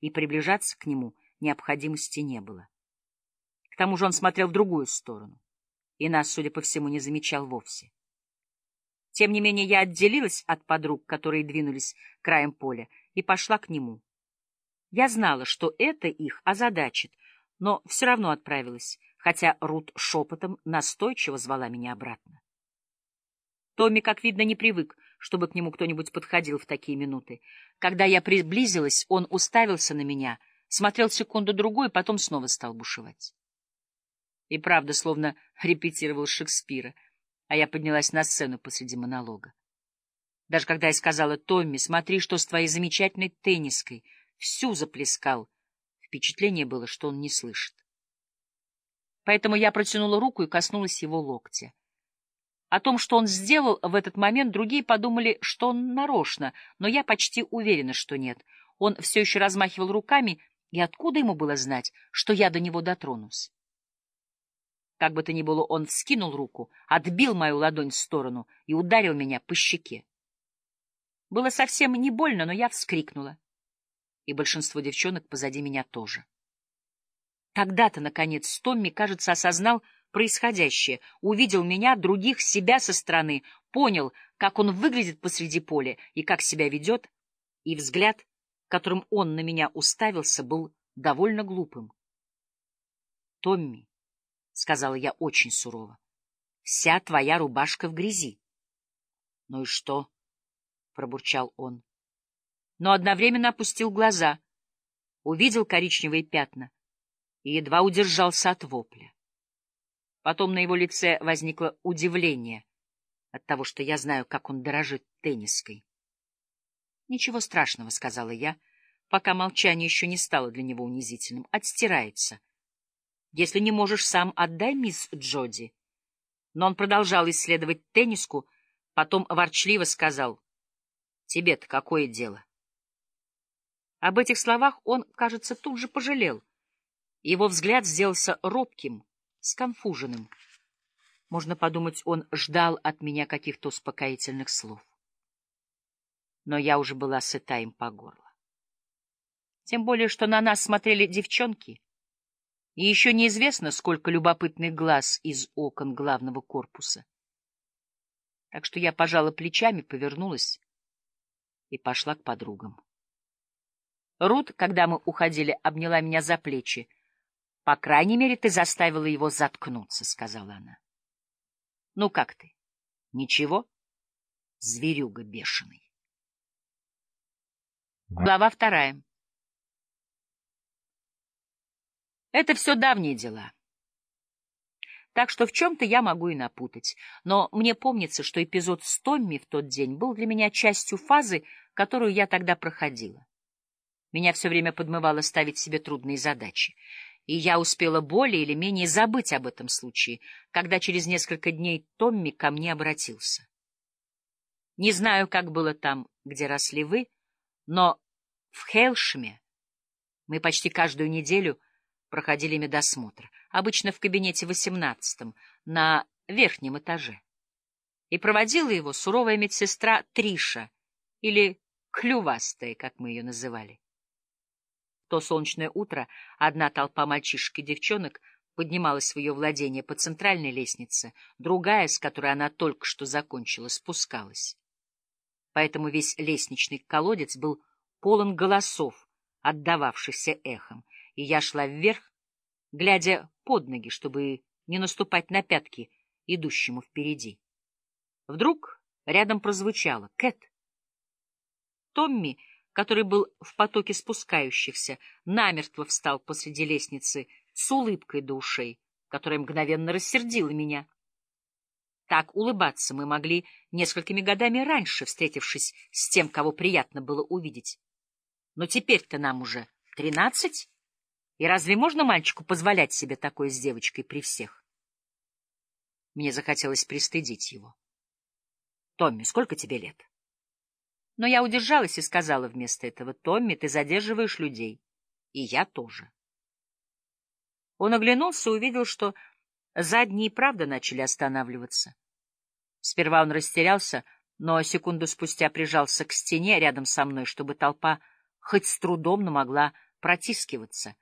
и приближаться к нему необходимости не было. К тому же он смотрел в другую сторону, и нас, судя по всему, не замечал вовсе. Тем не менее, я отделилась от подруг, которые двинулись краем поля, и пошла к нему. Я знала, что это их озадачит, но все равно отправилась, хотя Рут шепотом настойчиво звала меня обратно. Томми, как видно, не привык, чтобы к нему кто-нибудь подходил в такие минуты. Когда я приблизилась, он уставился на меня, смотрел секунду-другую, потом снова стал бушевать. И правда, словно репетировал Шекспира, а я поднялась на сцену посреди монолога. Даже когда я сказала Томми, смотри, что с твоей замечательной тенниской, всю заплескал, впечатление было, что он не слышит. Поэтому я протянула руку и коснулась его локтя. О том, что он сделал в этот момент, другие подумали, что он нарочно, но я почти уверена, что нет. Он все еще размахивал руками, и откуда ему было знать, что я до него дотронусь? Как бы то ни было, он вскинул руку, отбил мою ладонь в сторону и ударил меня по щеке. Было совсем не больно, но я вскрикнула. И большинство девчонок позади меня тоже. Тогда-то, наконец, Томми, кажется, осознал происходящее, увидел меня, других, себя со стороны, понял, как он выглядит посреди поля и как себя ведет, и взгляд, которым он на меня уставился, был довольно глупым. — Томми, — сказала я очень сурово, — вся твоя рубашка в грязи. — Ну и что? — пробурчал он. Но одновременно опустил глаза, увидел коричневые пятна и едва удержался от вопля. Потом на его лице возникло удивление от того, что я знаю, как он дорожит тенниской. — Ничего страшного, — сказала я, пока молчание еще не стало для него унизительным. — Отстирается. Если не можешь сам, отдай мисс Джоди. Но он продолжал исследовать тенниску, потом ворчливо сказал, — Тебе-то какое дело? Об этих словах он, кажется, тут же пожалел. Его взгляд сделался робким, сконфуженным. Можно подумать, он ждал от меня каких-то успокоительных слов. Но я уже была сыта им по горло. Тем более, что на нас смотрели девчонки, и еще неизвестно, сколько любопытных глаз из окон главного корпуса. Так что я пожала плечами, повернулась и пошла к подругам. Рут, когда мы уходили, обняла меня за плечи. — По крайней мере, ты заставила его заткнуться, — сказала она. — Ну как ты? — Ничего? Зверюга бешеный. Глава вторая. Это все давние дела. Так что в чем-то я могу и напутать. Но мне помнится, что эпизод с Томми в тот день был для меня частью фазы, которую я тогда проходила. Меня все время подмывало ставить себе трудные задачи. И я успела более или менее забыть об этом случае, когда через несколько дней Томми ко мне обратился. Не знаю, как было там, где росли вы, но в Хелшме мы почти каждую неделю проходили медосмотр, обычно в кабинете восемнадцатом, на верхнем этаже. И проводила его суровая медсестра Триша, или Клювастая, как мы ее называли то солнечное утро одна толпа мальчишек и девчонок поднималась в ее владение по центральной лестнице, другая, с которой она только что закончила, спускалась. Поэтому весь лестничный колодец был полон голосов, отдававшихся эхом, и я шла вверх, глядя под ноги, чтобы не наступать на пятки идущему впереди. Вдруг рядом прозвучало «Кэт». Томми который был в потоке спускающихся, намертво встал посреди лестницы с улыбкой до ушей, которая мгновенно рассердила меня. Так улыбаться мы могли несколькими годами раньше, встретившись с тем, кого приятно было увидеть. Но теперь-то нам уже тринадцать, и разве можно мальчику позволять себе такое с девочкой при всех? Мне захотелось пристыдить его. — Томми, сколько тебе лет? Но я удержалась и сказала вместо этого, «Томми, ты задерживаешь людей. И я тоже». Он оглянулся и увидел, что задние правда начали останавливаться. Сперва он растерялся, но секунду спустя прижался к стене рядом со мной, чтобы толпа хоть с трудом, но могла протискиваться